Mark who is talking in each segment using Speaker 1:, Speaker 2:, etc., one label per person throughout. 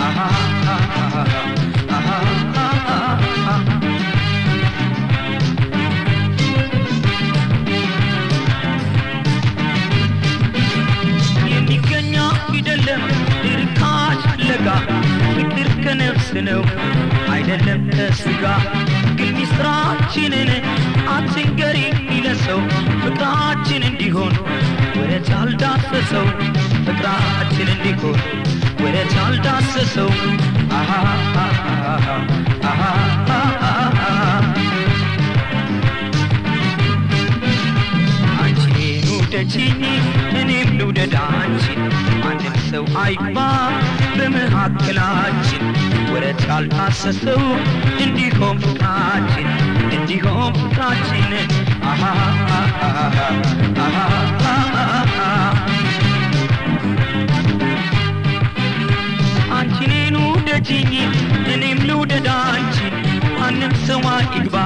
Speaker 1: አሃ የሚገኛ አይደለም ርካሽ ፍለጋ ፍቅር ከነፍስ ነው። አይደለም ከስጋ ግን ሚስጥራችንን ፍቅራችን እንዲሆን ወደ ቻልዳሰሰው ፍቅራችን እንዲሆን ወደ ቻልዳሰሰው አሃ አሃ አሃ አሃ አንቺን ውደጂኝ እኔም ልውደድ አንቺን ማንም ሰው አይግባ በመካከላችን። ወረት ያልታሰሰው እንዲሆን ፍቅራችን እንዲሆን ፍቅራችን። አሃ አሃ አሃ አንቺኔን ውደጂኝ እኔም ልውደድ አንቺን ማንም ሰው አይግባ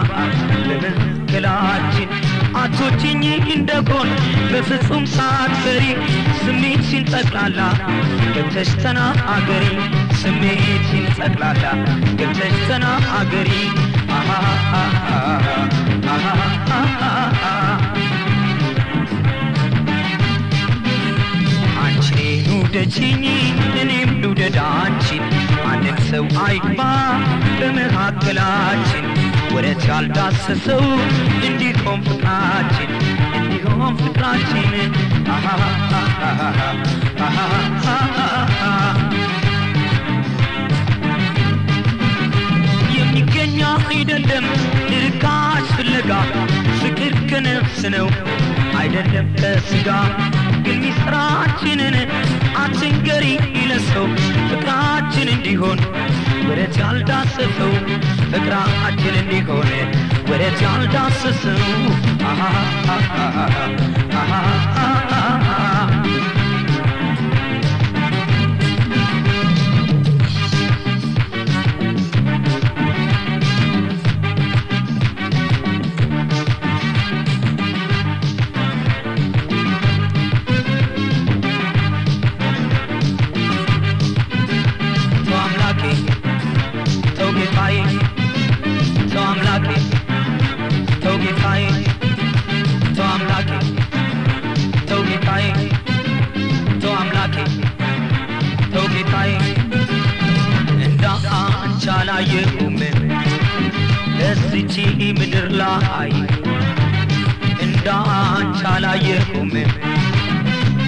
Speaker 1: በመካከላችን አቶችኝ እንደጎን በፍጹም ሳትፈሪ ስሜትሽን ጠቅላላ ገብተሽ ተናገሪ ስሜትሽን ጠቅላላ ገብተሽ ተናገሪ አሃ አሃ አይግባ በመካከላችን። ወረት ያልዳሰሰው እንዲሆን ፍቅራችን እንዲሆን ፍቅራችን። የሚገኛ አይደለም ርካሽ ፍለጋ ፍቅር ከነፍስ ነው አይደለም ከስጋ ግን ሚስጥራችንን አትንገሪ ይለሰው ፍቅራችን እንዲሆን ወደ ቻልዳሰሰው ፍቅራችን እንዲሆን ወደ ቻልዳሰሰው አላየሁም ለዚች ምድር ላይ እንደ አንቺ አላየሁም።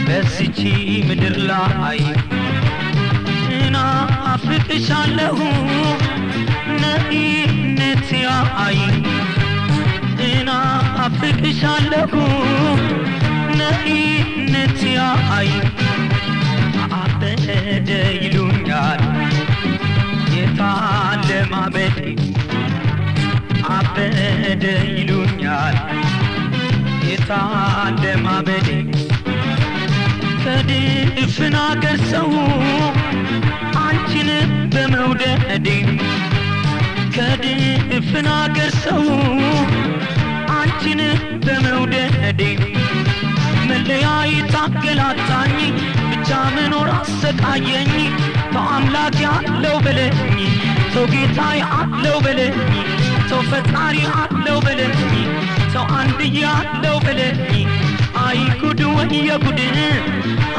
Speaker 1: በዚች ምድር ላይ እና አፍቅሻለሁ ነኢነት አይ እና አፍቅሻለሁ ነኢነት አይ ማበዴ አበደ ይሉኛል። የታለ ማበዴ ከድፍን አገር ሰው አንቺን በመውደዴ ከድፍን አገር ሰው አንቺን በመውደዴ መለያየት አገላታኝ ብቻ መኖር አሰቃየኝ ተው አምላክ አለው በለኝ ተው ጌታ አለው በለኝ ተው ፈጣሪ አለው በለኝ ተው አንድያ አለው በለኝ አይ ጉድ ወየ ጉድ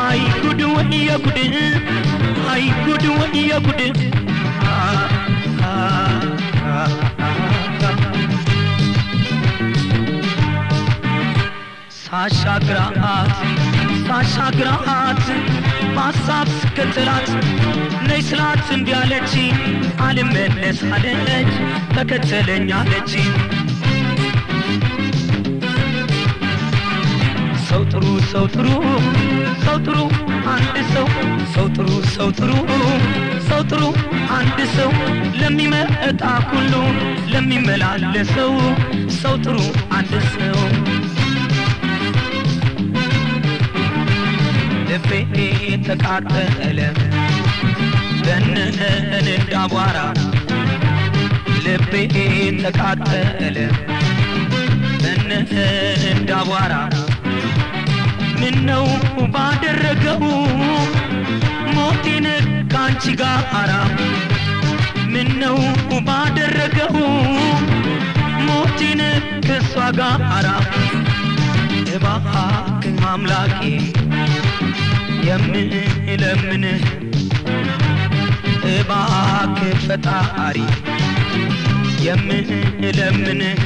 Speaker 1: አይ ጉድ ወየ ጉድ አይ ጉድ ወየ ጉድ ሳሻግራት ሳሻግራት በሀሳብ ስከተላት ነይ ስላት አለች አልመለስ አለች ተከተለኝ አለች። ሰው ጥሩ ሰው ጥሩ ሰው ጥሩ አንድ ሰው ሰው ጥሩ ሰው ጥሩ ሰው ጥሩ አንድ ሰው። ለሚመጣ ሁሉ ለሚመላለሰው ሰው ጥሩ አንድ ሰው። ልቤ ተቃጠለ በነነ እንዳቧራ ልቤ ተቃጠለ። በነነ እንዳቧራ ምነው ባደረገው? ሞቴን ካንቺ ጋራ ምነው ባደረገው? ሞቴን ከእሷ ጋራ እባክህ አምላኬ የምለምንህ እባክህ ፈጣሪ የምለምንህ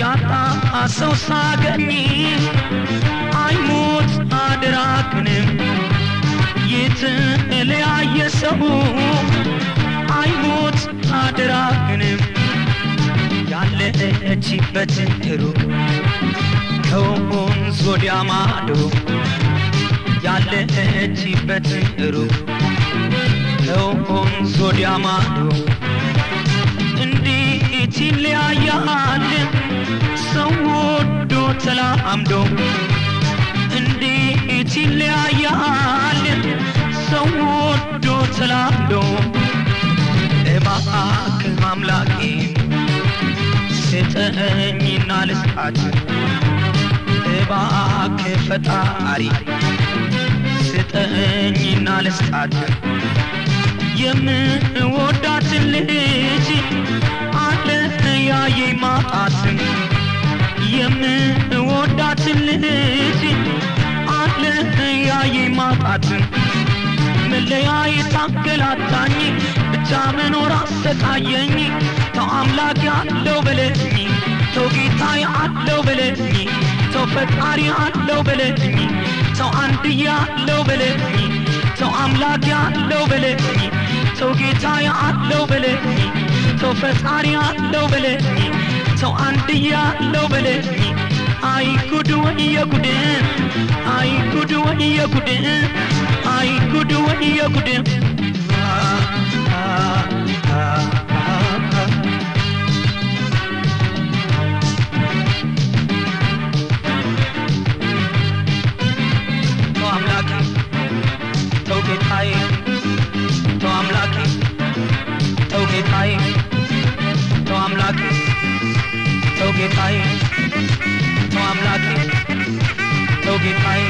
Speaker 1: ያጣ ሰው ሳገኝ አይሞት አደራክንም የተለያየ ሰው አይሞት አደራክንም ያለችበት ሩቅ ከወንዝ ወዲያ ማዶ ያለችበት ሩቅ ከወንዝ ወዲያ ማዶ እንዴት ይለያያል ሰው ወዶ ተላምዶ። እንዴት ይለያያል ሰው ወዶ ተላምዶ። እባክህ አምላኬ ስጠኝና ልስጣት። እባክህ ፈጣሪ ስጠኝና ልስጣት። የምወዳትን ልጅ አለ ያየኝ ማጣት። የምወዳትን ልጅ አለ ያየኝ ማጣት። መለያየት አገላታኝ ብቻ መኖር አሰቃየኝ። ተው አምላክ አለው በለኝ ተው ጌታዬ አለው በለኝ ተው ፈጣሪ አለው በለኝ ተው አንድያ አለው በለኝ። ተው አምላክ አለው በለኝ። ተው ጌታዬ አለው በለኝ። ተው ፈጣሪ አለው በለኝ። ተው አንድያ አለው በለኝ። አይ ጉድ ወየ ጉድ! አይ ጉድ ወየ ጉድ! አይ ጉድ ወየ ጉድ ተው ጌታዬ ተው አምላኬ ተው ጌታዬ